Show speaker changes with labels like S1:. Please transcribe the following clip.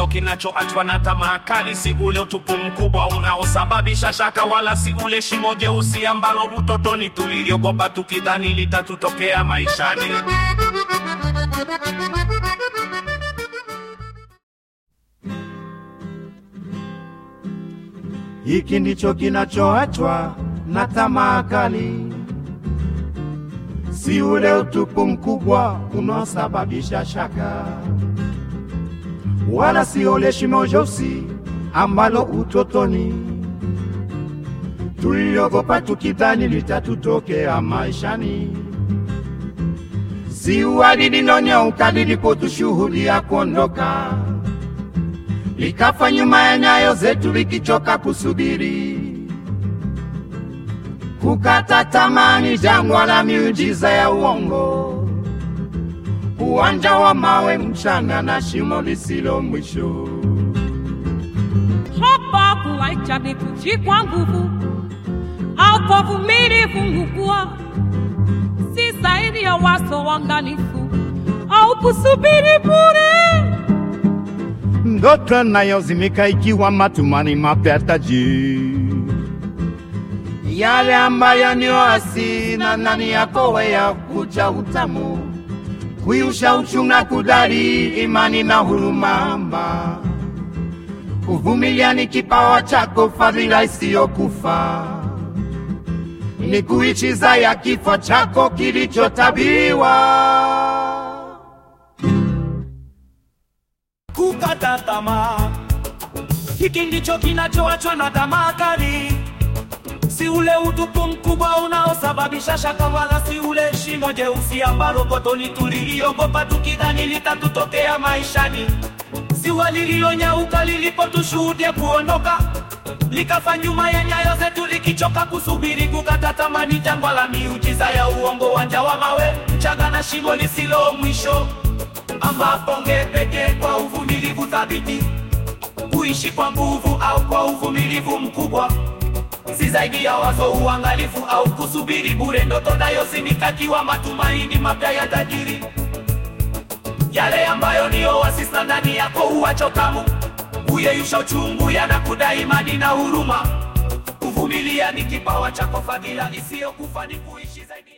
S1: kinachoachwa na tamaa kali, si ule utupu mkubwa unaosababisha shaka, wala si ule shimo jeusi ambalo utotoni tuliliogopa tukidhani litatutokea maishani.
S2: Hiki ndicho kinachoachwa na tamaa kali, si ule utupu mkubwa unaosababisha shaka, wala si ule shimo jeusi ambalo utotoni. Tuliogopa tukidhani litatutokea maishani, si ua lililonyauka lilipotushuhudia kuondoka. Likafa nyuma ya nyayo zetu likichoka kusubiri. Kukata tamani, jangwa la miujiza ya uongo, uwanja wa mawe, mchanga na shimo lisilo mwisho.
S3: Hapa kuacha ni kuchikwa nguvu au kwa vumilivu ngukua, si zaidi ya waso wanganifu au kusubiri bure.
S2: Ndoto nayozimika ikiwa matumani mapya taji yale ambayo ni oasi na ndani yako weya kuja utamu kuiusha uchunga kudari imani na hurumamba kuvumilia ni kipawa chako fadhila isiyokufa. Ni kuichiza ya kifo chako kilichotabiwa.
S1: Kukata tamaa. Hiki ndicho kinachoachwa na tamaa kali, si ule utupu mkubwa unaosababisha shaka, wala si ule shimo jeusi ambalo kotoni tuliliogopa tukidhani litatutokea maishani, si walilionyauka lilipotushuhudia kuondoka likafa nyuma ya nyayo zetu likichoka kusubiri. Kukata tamani, jangwa la miujiza ya uongo, wanja wa mawe, mchanga na shimo lisilo mwisho ambapo ngepeke kwa uvumilivu thabiti, kuishi kwa nguvu au kwa uvumilivu mkubwa, si zaidi ya wazo, uangalifu au kusubiri bure. Ndoto nayo wa matumaini mapya ya tajiri, yale ambayo ni oasis na ndani yako huwacho uyeyusha uchungu, yanakudai imani na huruma. Kuvumilia ni kipawa chako, fadhila isiyokufa ni kuishi zaidi